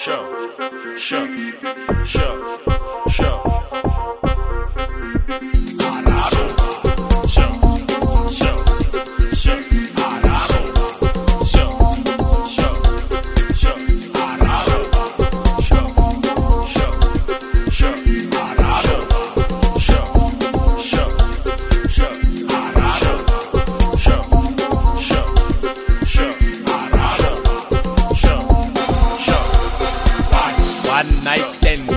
show, show, show. Night stand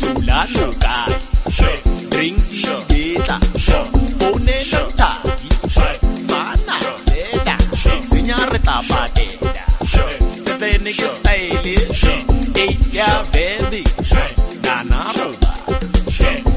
Tula nukai Drinks ibetla Fonela thari Fana fela Senya re tla patela Seven ke style Eight ya baby Nana roba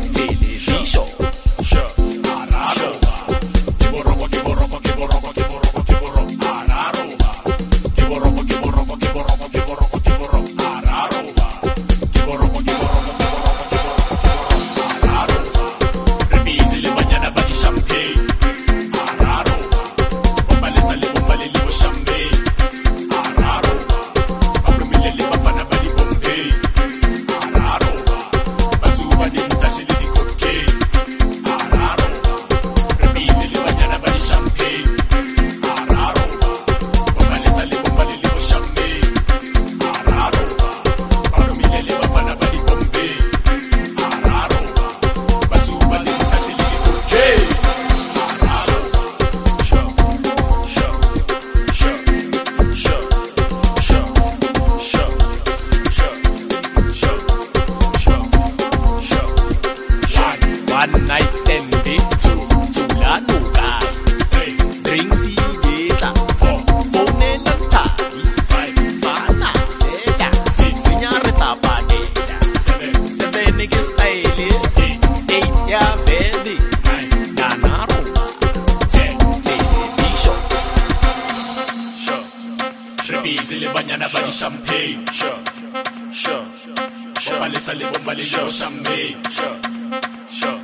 Busy le banyana ba di champagne. Sure, sure, sure, ba lesa le bomba le jo champagne. Sure, sure,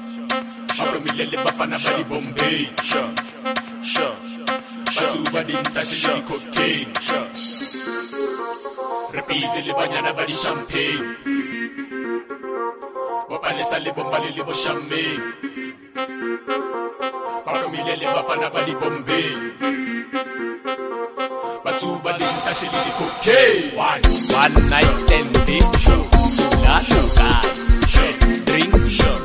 ba romile le bafana ba di bombay. Sure, sure, batho ba di ntashe le di cocaine re le banyana ba di champagne. Ba lesa le bomba le le champagne. Ba romile le bafana ba di bombay batho ba di ntashe le di cocaine one One night stand Tula nukai Drinks ibetla